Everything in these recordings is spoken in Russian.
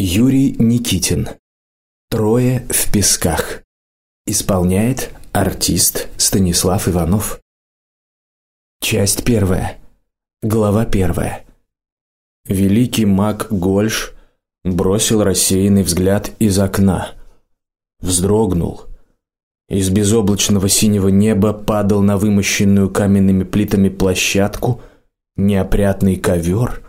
Юрий Никитин. Трое в песках. Исполняет артист Станислав Иванов. Часть первая. Глава первая. Великий маг Гольш бросил рассеянный взгляд из окна. Вздрогнул. Из безоблачного синего неба падал на вымощенную каменными плитами площадку неопрятный ковер.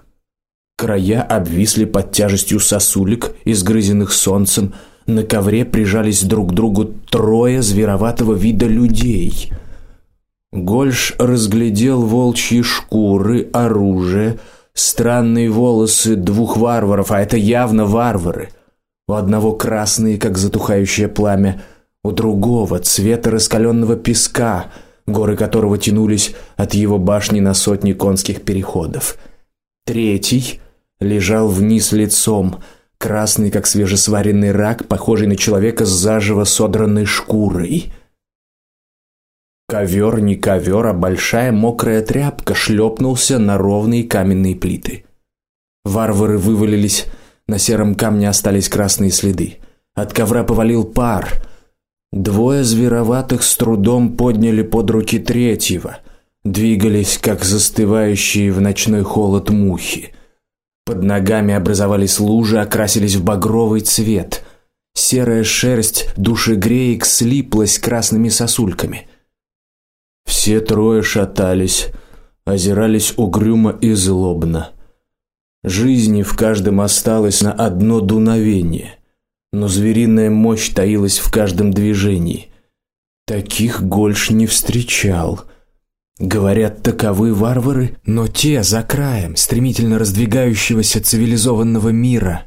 Края обвисли под тяжестью сосулек, изгрызенных солнцем. На ковре прижались друг к другу трое звероватого вида людей. Гольш разглядел волчьи шкуры, оружие, странные волосы двух варваров, а это явно варвары. У одного красные, как затухающее пламя, у другого цвета раскаленного песка, горы которого тянулись от его башни на сотни конских переходов. Третий лежал вниз лицом, красный как свежесваренный рак, похожий на человека с заживо содранной шкурой. Ковер не ковер, а большая мокрая тряпка шлепнулся на ровные каменные плиты. Варвары вывалились, на сером камне остались красные следы. От ковра повалил пар. Двое звероватых с трудом подняли под руки третьего, двигались как застывающие в ночной холод мухи. Под ногами образовались лужи, окрасились в багровый цвет. Серая шерсть душегреек слиплась красными сосульками. Все трое шатались, озирались угрюмо и злобно. Жизни в каждом осталось на одно дуновение, но звериная мощь таилась в каждом движении. Таких Гольш не встречал. Говорят, таковы варвары, но те за краем стремительно раздвигающегося цивилизованного мира.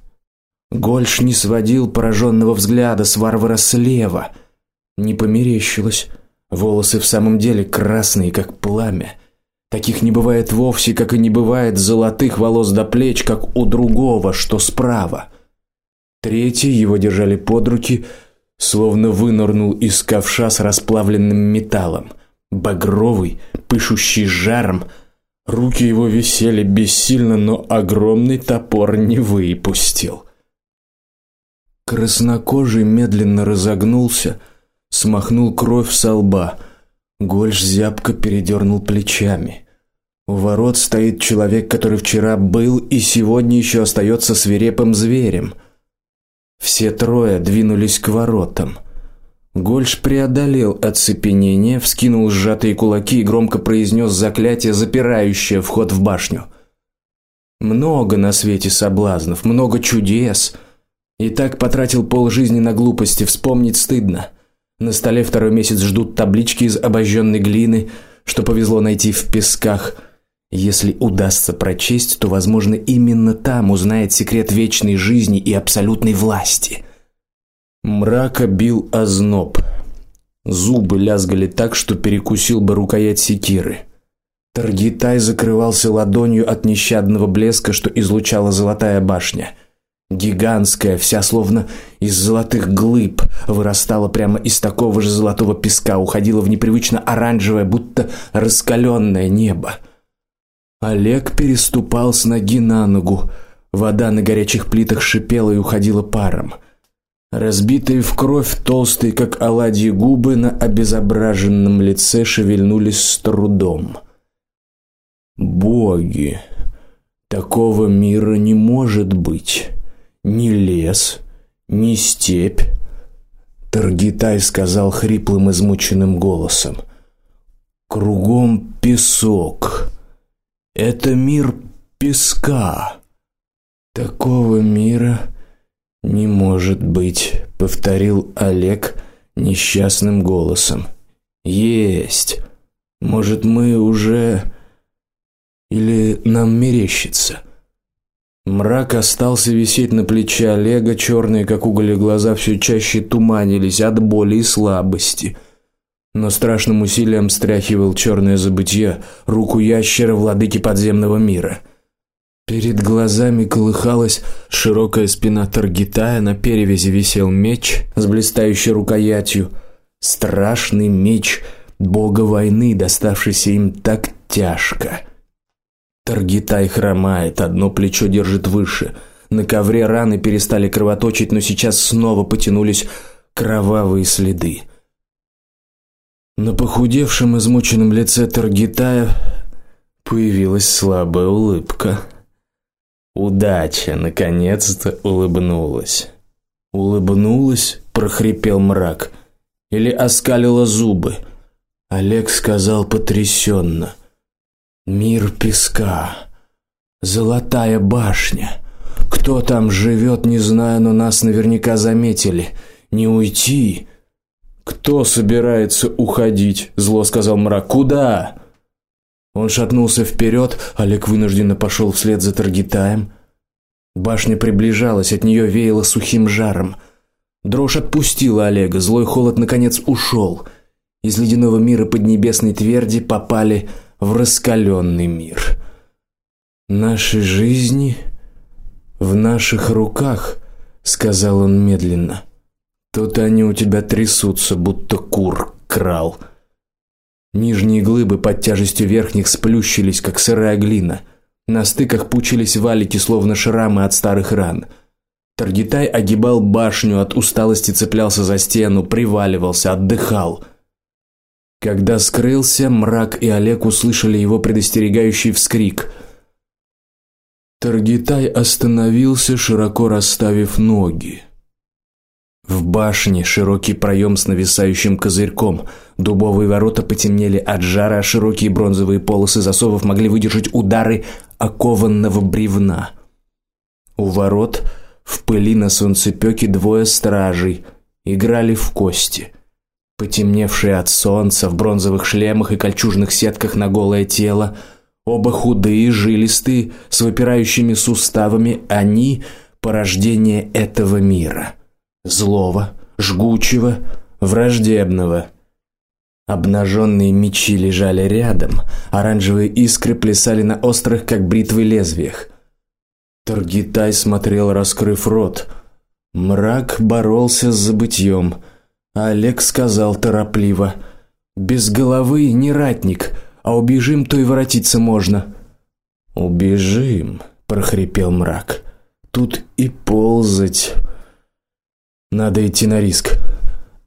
Гольш не сводил пораженного взгляда с варвара слева. Не померещилось. Волосы в самом деле красные, как пламя. Таких не бывает вовсе, как и не бывает золотых волос до плеч, как у другого, что справа. Третий его держали под руки, словно вынырнул из ковша с расплавленным металлом багровый, пышущий жаром. Руки его висели бессильно, но огромный топор не выпустил. Краснокожий медленно разогнулся, смахнул кровь с лба. Гольш зябко передернул плечами. У ворот стоит человек, который вчера был и сегодня еще остается свирепым зверем. Все трое двинулись к воротам. Гольш преодолел оцепенение, вскинул сжатые кулаки и громко произнес заклятие, запирающее вход в башню. Много на свете соблазнов, много чудес. И так потратил полжизни на глупости, вспомнить стыдно. На столе второй месяц ждут таблички из обожженной глины, что повезло найти в песках. Если удастся прочесть, то, возможно, именно там узнает секрет вечной жизни и абсолютной власти. Мрака бил озноб. Зубы лязгали так, что перекусил бы рукоять секиры. Таргитай закрывался ладонью от нещадного блеска, что излучала золотая башня. Гигантская, вся словно из золотых глыб, вырастала прямо из такого же золотого песка, уходила в непривычно оранжевое, будто раскаленное небо. Олег переступал с ноги на ногу. Вода на горячих плитах шипела и уходила паром. Разбитые в кровь толстые, как оладьи губы на обезображенном лице шевельнулись с трудом. Боги, такого мира не может быть. Ни лес, ни степь. Таргитай сказал хриплым измученным голосом. Кругом песок. Это мир песка. Такого мира не может быть, повторил Олег несчастным голосом. Есть. Может, мы уже или нам мерещится? Мрак остался висеть на плече Олега, черные как уголь глаза все чаще туманились от боли и слабости. Но страшным усилием стряхивал черное забытье руку ящера владыки подземного мира. Перед глазами колыхалась широкая спина Таргитая, на перевязи висел меч с блестящей рукоятью, страшный меч бога войны, доставшийся им так тяжко. Таргитай хромает, одно плечо держит выше, На ковре раны перестали кровоточить, но сейчас снова потянулись кровавые следы. На похудевшем, измученном лице Таргитая появилась слабая улыбка. Удача наконец-то улыбнулась. Улыбнулась, прохрипел мрак, или оскалила зубы. Олег сказал потрясенно: "Мир песка, золотая башня. Кто там живет, не знаю, но нас наверняка заметили. Не уйти, кто собирается уходить? зло сказал мрак. Куда? Он шатнулся вперед, Олег вынужденно пошел вслед за Таргитаем. Башня приближалась, от нее веяло сухим жаром. Дрожь отпустила Олега, злой холод наконец ушел. Из ледяного мира поднебесной тверди попали в раскаленный мир. Наши жизни в наших руках, сказал он медленно. Тут они у тебя трясутся, будто кур крал. Нижние глыбы под тяжестью верхних сплющились, как сырая глина. На стыках пучились валики, словно шрамы от старых ран. Таргитай огибал башню, от усталости цеплялся за стену, приваливался, отдыхал. Когда скрылся, мрак и Олег услышали его предостерегающий вскрик. Таргитай остановился, широко расставив ноги. В башне широкий проем с нависающим козырьком. Дубовые ворота потемнели от жара, а широкие бронзовые полосы засовов могли выдержать удары окованного бревна. У ворот в пыли на солнцепёке двое стражей играли в кости. Потемневшие от солнца в бронзовых шлемах и кольчужных сетках на голое тело, оба худые, жилистые, с выпирающими суставами, они порождение этого мира злого, жгучего, враждебного. Обнаженные мечи лежали рядом, оранжевые искры плясали на острых, как бритвы, лезвиях. Таргитай смотрел, раскрыв рот. Мрак боролся с забытьем. Олег сказал торопливо: "Без головы не ратник, а убежим, то и воротиться можно". "Убежим", прохрипел мрак. "Тут и ползать надо идти на риск.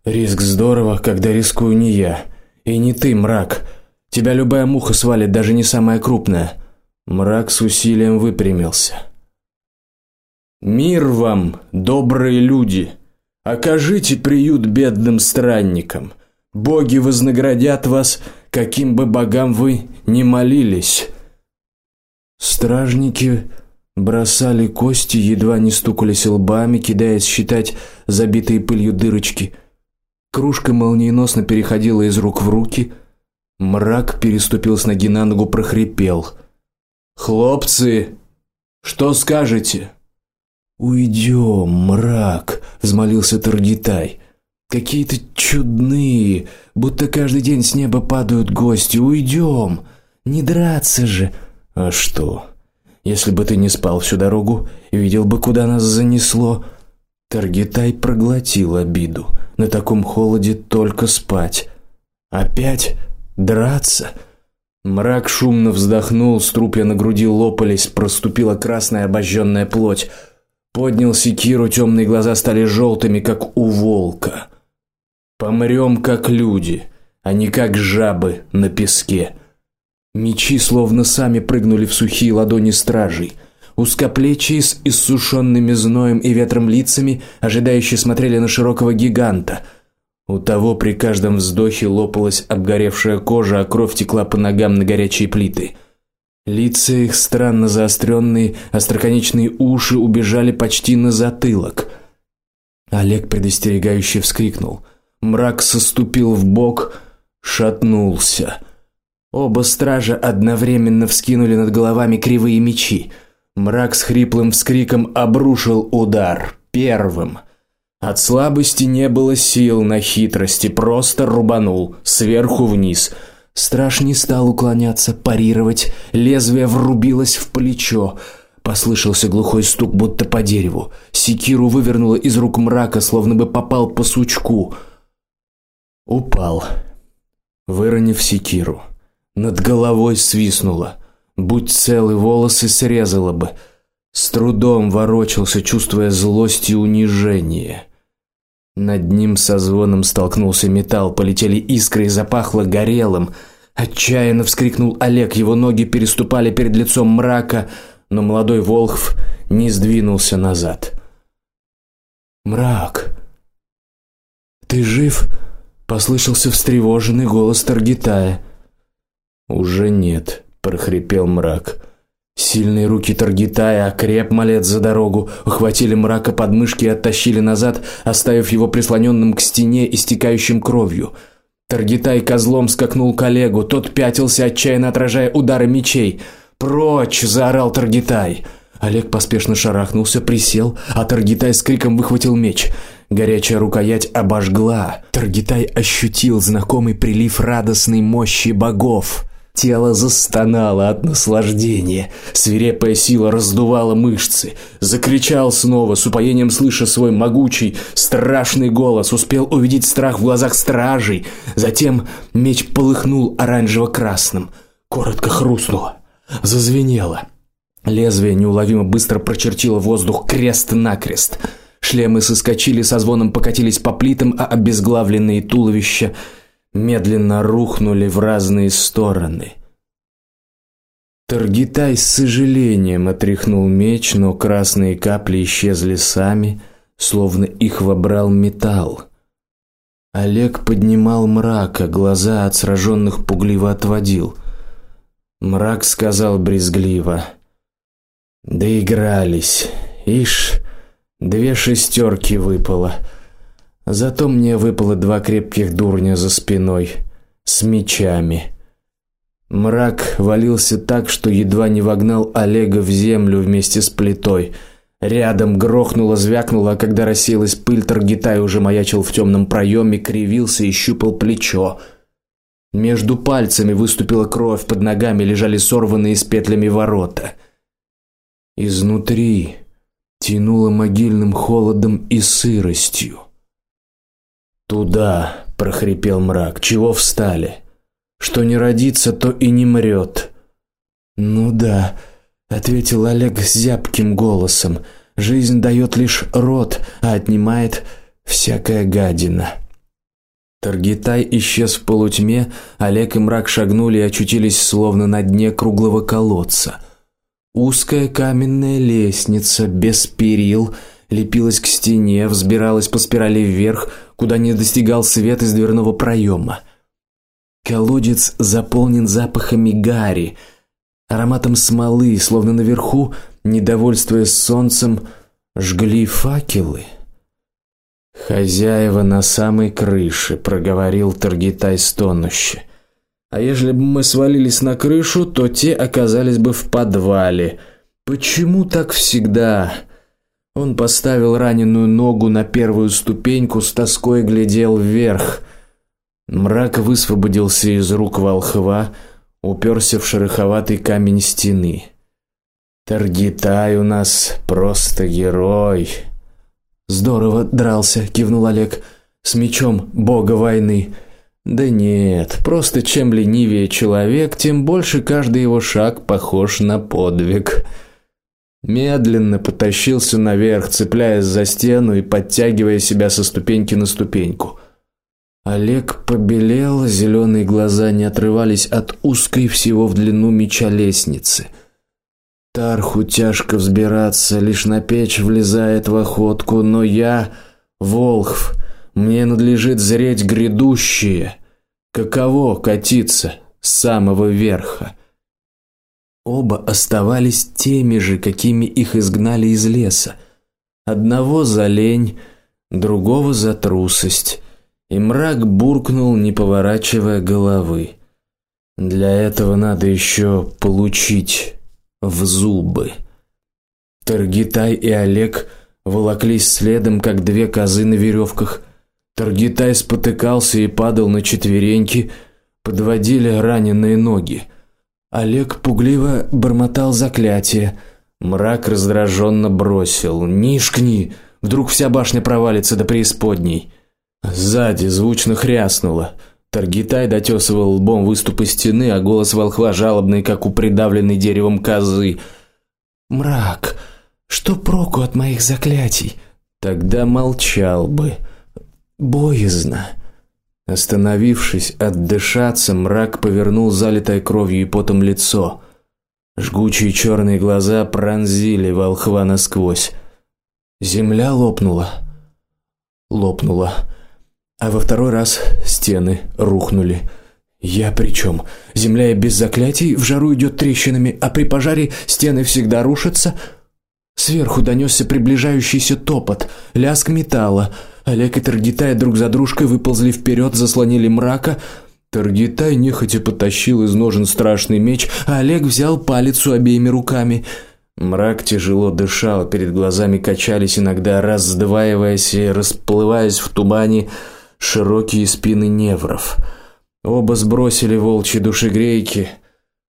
Риск здорово, когда рискую не я, и не ты, мрак. Тебя любая муха свалит, даже не самая крупная. Мрак с усилием выпрямился. Мир вам, добрые люди. Окажите приют бедным странникам. Боги вознаградят вас, каким бы богам вы ни молились. Стражники бросали кости, едва не стукались лбами, кидаясь считать забитые пылью дырочки. Кружка молниеносно переходила из рук в руки. Мрак переступил с ноги на ногу, прохрипел: "Хлопцы, что скажете?" Уйдем, мрак, взмолился Таргитай. Какие-то чудные, будто каждый день с неба падают гости. Уйдем, не драться же. А что? Если бы ты не спал всю дорогу, видел бы, куда нас занесло. Таргитай проглотил обиду. На таком холоде только спать. Опять драться. Мрак шумно вздохнул, струпья на груди лопались, проступила красная обожженная плоть. Поднял секиру, темные глаза стали желтыми, как у волка. Помрем как люди, а не как жабы на песке. Мечи словно сами прыгнули в сухие ладони стражей. Узкоплечие с иссушенными зноем и ветром лицами, ожидающие смотрели на широкого гиганта. У того при каждом вздохе лопалась обгоревшая кожа, а кровь текла по ногам на горячие плиты. Лица их странно заостренные, остроконечные уши убежали почти на затылок. Олег предостерегающе вскрикнул. Мрак соступил в бок, шатнулся. Оба стража одновременно вскинули над головами кривые мечи. Мрак с хриплым вскриком обрушил удар первым. От слабости не было сил на хитрости, просто рубанул сверху вниз. Страж не стал уклоняться, парировать, лезвие врубилось в плечо. Послышался глухой стук, будто по дереву. Секиру вывернуло из рук мрака, словно бы попал по сучку. Упал, выронив секиру. Над головой свиснуло. Будь целы волосы срезало бы. С трудом ворочался, чувствуя злость и унижение. Над ним со звоном столкнулся металл, полетели искры и запахло горелым. Отчаянно вскрикнул Олег, его ноги переступали перед лицом мрака, но молодой Волхв не сдвинулся назад. Мрак. Ты жив? послышался встревоженный голос Таргитая. Уже нет, прохрипел мрак. Сильные руки Таргитая, окреп малец за дорогу, ухватили мрака под мышки и оттащили назад, оставив его прислоненным к стене, истекающим кровью. Таргитай козлом скакнул к Олегу, тот пятился, отчаянно отражая удары мечей. "Прочь!" заорал Таргитай. Олег поспешно шарахнулся, присел, а Таргитай с криком выхватил меч. Горячая рукоять обожгла. Таргитай ощутил знакомый прилив радостной мощи богов. Тело застонало от наслаждения. Свирепая сила раздувала мышцы. Закричал снова, с упоением слыша свой могучий, страшный голос, успел увидеть страх в глазах стражей. Затем меч полыхнул оранжево-красным. Коротко хрустнуло, зазвенело. Лезвие неуловимо быстро прочертило воздух крест-накрест. Шлемы соскочили со звоном, покатились по плитам, а обезглавленные туловища медленно рухнули в разные стороны. Таргитай с сожалением отряхнул меч, но красные капли исчезли сами, словно их вобрал металл. Олег поднимал мрака, глаза от сраженных пугливо отводил. Мрак сказал брезгливо: Доигрались. Ишь, две шестерки выпало. Зато мне выпало два крепких дурня за спиной с мечами. Мрак валился так, что едва не вогнал Олега в землю вместе с плитой. Рядом грохнуло, звякнуло, а когда рассеялась пыль, Таргитай уже маячил в темном проеме, кривился и щупал плечо. Между пальцами выступила кровь, под ногами лежали сорванные с петлями ворота. Изнутри тянуло могильным холодом и сыростью. Туда, прохрипел мрак. Чего встали? Что не родится, то и не мрет. Ну да, ответил Олег зябким голосом. Жизнь дает лишь род, а отнимает всякая гадина. Таргитай исчез в полутьме, Олег и мрак шагнули и очутились словно на дне круглого колодца. Узкая каменная лестница без перил лепилась к стене, взбиралась по спирали вверх, куда не достигал свет из дверного проема. Колодец заполнен запахами гари, ароматом смолы, словно наверху, недовольствуясь солнцем, жгли факелы. Хозяева на самой крыше, проговорил Таргитай стонуще. А если бы мы свалились на крышу, то те оказались бы в подвале. Почему так всегда? Он поставил раненую ногу на первую ступеньку, с тоской глядел вверх. Мрак высвободился из рук волхва, уперся в шероховатый камень стены. Таргитай у нас просто герой. Здорово дрался, кивнул Олег. С мечом бога войны. Да нет, просто чем ленивее человек, тем больше каждый его шаг похож на подвиг. Медленно потащился наверх, цепляясь за стену и подтягивая себя со ступеньки на ступеньку. Олег побелел, зеленые глаза не отрывались от узкой всего в длину меча лестницы. Тарху тяжко взбираться, лишь на печь влезает в охотку, но я волхв мне надлежит зреть грядущее. Каково катиться с самого верха? Оба оставались теми же, какими их изгнали из леса. Одного за лень, другого за трусость. И мрак буркнул, не поворачивая головы. Для этого надо еще получить в зубы. Таргитай и Олег волоклись следом, как две козы на веревках. Таргитай спотыкался и падал на четвереньки, подводили раненые ноги. Олег пугливо бормотал заклятие. Мрак раздраженно бросил: "Нишкни, вдруг вся башня провалится до преисподней". Сзади звучно хряснуло. Таргитай дотесывал лбом выступы стены, а голос волхва жалобный, как у придавленной деревом козы. "Мрак, Что проку от моих заклятий? Тогда молчал бы. Боязно. Остановившись отдышаться, мрак повернул залитое кровью и потом лицо. Жгучие черные глаза пронзили волхва насквозь. Земля лопнула. Лопнула. А во второй раз стены рухнули. Я причем? Земля и без заклятий в жару идет трещинами, а при пожаре стены всегда рушатся. Сверху донесся приближающийся топот, лязг металла. Олег и Таргитай друг за дружкой выползли вперед, заслонили мрака. Таргитай нехотя потащил из ножен страшный меч, а Олег взял палицу обеими руками. Мрак тяжело дышал, перед глазами качались иногда раздваиваясь и расплываясь в тумане широкие спины невров. Оба сбросили волчьи душегрейки.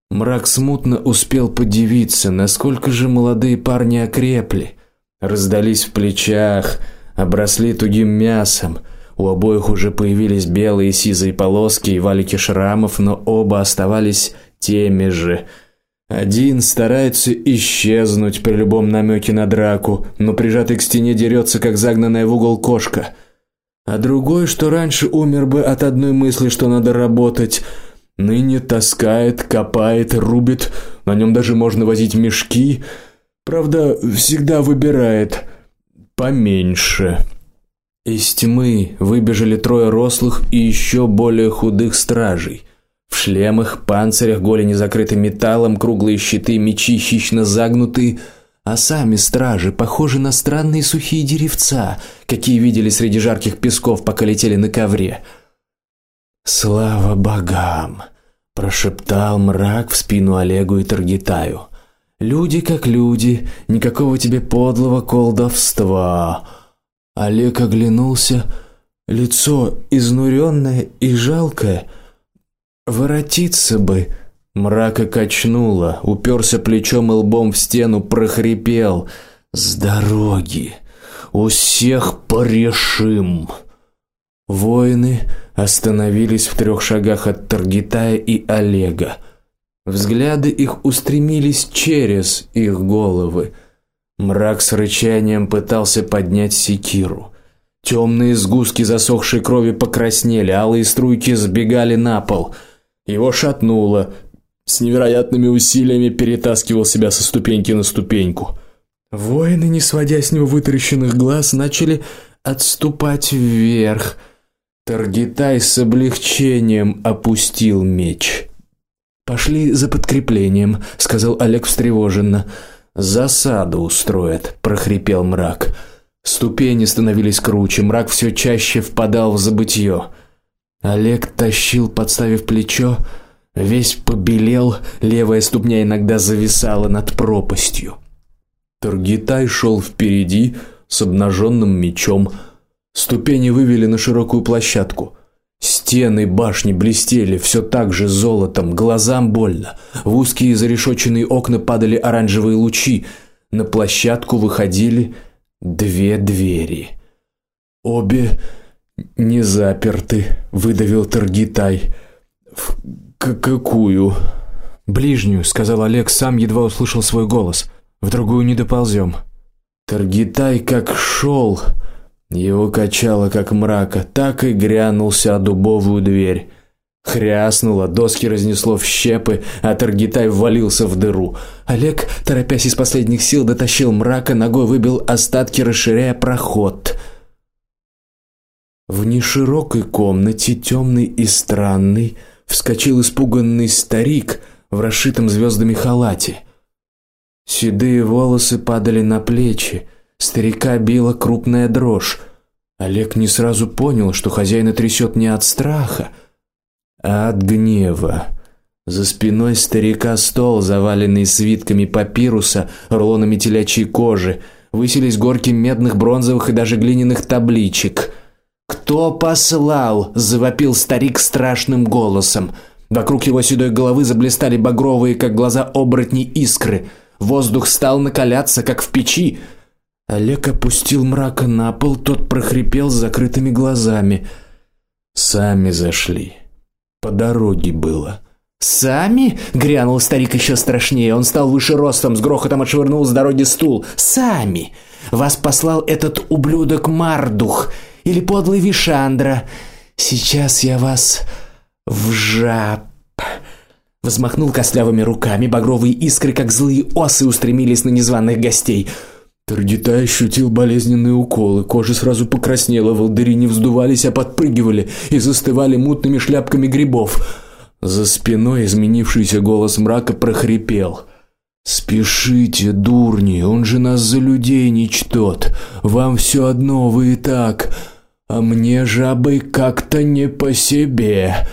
Мрак смутно успел подивиться, насколько же молодые парни окрепли, раздались в плечах, обросли тугим мясом. У обоих уже появились белые и сизые полоски и валики шрамов, но оба оставались теми же. Один старается исчезнуть при любом намеке на драку, но прижатый к стене дерется, как загнанная в угол кошка. А другой, что раньше умер бы от одной мысли, что надо работать, ныне таскает, копает, рубит, на нем даже можно возить мешки. Правда, всегда выбирает поменьше. Из тьмы выбежали трое рослых и еще более худых стражей. В шлемах, панцирях, голени закрыты металлом, круглые щиты, мечи хищно загнуты, а сами стражи похожи на странные сухие деревца, какие видели среди жарких песков, пока летели на ковре. Слава богам, прошептал мрак в спину Олегу и Таргитаю. Люди как люди, никакого тебе подлого колдовства. Олег оглянулся, лицо изнуренное и жалкое. Воротиться бы. Мрака качнуло, уперся плечом и лбом в стену, прохрипел: "С дороги! У всех порешим!" Воины остановились в трех шагах от Таргитая и Олега. Взгляды их устремились через их головы. Мрак с рычанием пытался поднять секиру. Темные сгустки засохшей крови покраснели, алые струйки сбегали на пол. Его шатнуло. С невероятными усилиями перетаскивал себя со ступеньки на ступеньку. Воины, не сводя с него вытаращенных глаз, начали отступать вверх. Таргитай с облегчением опустил меч. Пошли за подкреплением, сказал Олег встревоженно. Засаду устроят, прохрипел мрак. Ступени становились круче, мрак все чаще впадал в забытье. Олег тащил, подставив плечо, весь побелел, левая ступня иногда зависала над пропастью. Таргитай шел впереди с обнаженным мечом. Ступени вывели на широкую площадку. Стены башни блестели все так же золотом, глазам больно. В узкие зарешоченные окна падали оранжевые лучи. На площадку выходили две двери. Обе не заперты, выдавил Таргитай. В какую? Ближнюю, сказал Олег, сам едва услышал свой голос. В другую не доползем. Таргитай как шел, его качало как мрака, так и грянулся о дубовую дверь. Хряснуло, доски разнесло в щепы, а Таргитай ввалился в дыру. Олег, торопясь из последних сил, дотащил мрака, ногой выбил остатки, расширяя проход. В неширокой комнате, темной и странной, вскочил испуганный старик в расшитом звездами халате. Седые волосы падали на плечи, Старика била крупная дрожь. Олег не сразу понял, что хозяина трясет не от страха, а от гнева. За спиной старика стол, заваленный свитками папируса, рулонами телячьей кожи, высились горки медных, бронзовых и даже глиняных табличек. Кто послал? завопил старик страшным голосом. Вокруг его седой головы заблестели багровые, как глаза оборотней, искры. Воздух стал накаляться, как в печи. Олег опустил мрака на пол, тот прохрипел с закрытыми глазами. Сами зашли. По дороге было. Сами? грянул старик еще страшнее. Он стал выше ростом, с грохотом отшвырнул с дороги стул. Сами. Вас послал этот ублюдок Мардух или подлый Вишандра. Сейчас я вас в жаб взмахнул костлявыми руками, багровые искры, как злые осы, устремились на незваных гостей. Таргитай ощутил болезненные уколы, кожа сразу покраснела, волдыри не вздувались, а подпрыгивали и застывали мутными шляпками грибов. За спиной изменившийся голос мрака прохрипел: Спешите, дурни, он же нас за людей не чтет. Вам все одно вы и так, а мне жабы как-то не по себе.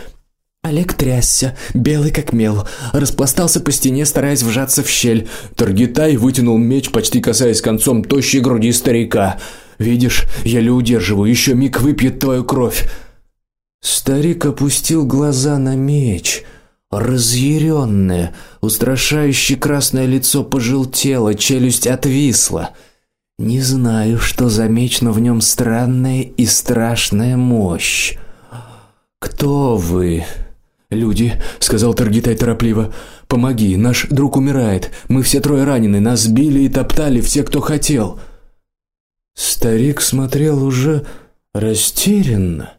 Олег трясся, белый как мел, распластался по стене, стараясь вжаться в щель. Таргитай вытянул меч, почти касаясь концом тощей груди старика. Видишь, я еле удерживаю, еще миг выпьет твою кровь. Старик опустил глаза на меч. Разъяренное, устрашающее красное лицо пожелтело, челюсть отвисла. Не знаю, что за меч, но в нем странная и страшная мощь. Кто вы? Люди, сказал Таргитай торопливо. Помоги, наш друг умирает. Мы все трое ранены, нас били и топтали все, кто хотел. Старик смотрел уже растерянно.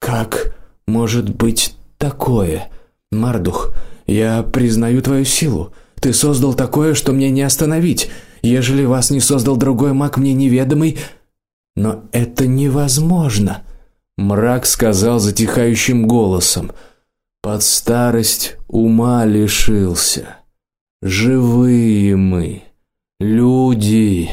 Как может быть такое? Мардух, я признаю твою силу. Ты создал такое, что мне не остановить. Ежели вас не создал другой маг мне неведомый, но это невозможно. Мрак сказал затихающим голосом. Под старость ума лишился. Живые мы, люди.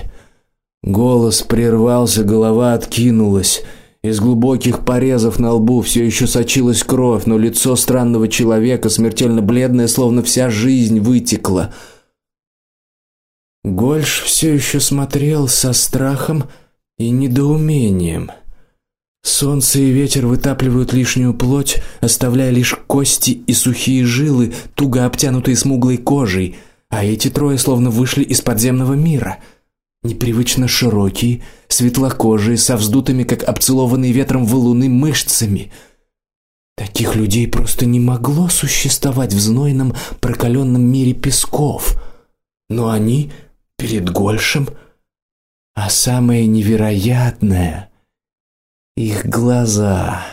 Голос прервался, голова откинулась. Из глубоких порезов на лбу все еще сочилась кровь, но лицо странного человека смертельно бледное, словно вся жизнь вытекла. Гольш все еще смотрел со страхом и недоумением. Солнце и ветер вытапливают лишнюю плоть, оставляя лишь кости и сухие жилы, туго обтянутые смуглой кожей, а эти трое словно вышли из подземного мира. Непривычно широкие, светлокожие, со вздутыми, как обцелованные ветром валуны, мышцами. Таких людей просто не могло существовать в знойном, прокаленном мире песков. Но они перед Гольшем, а самое невероятное их глаза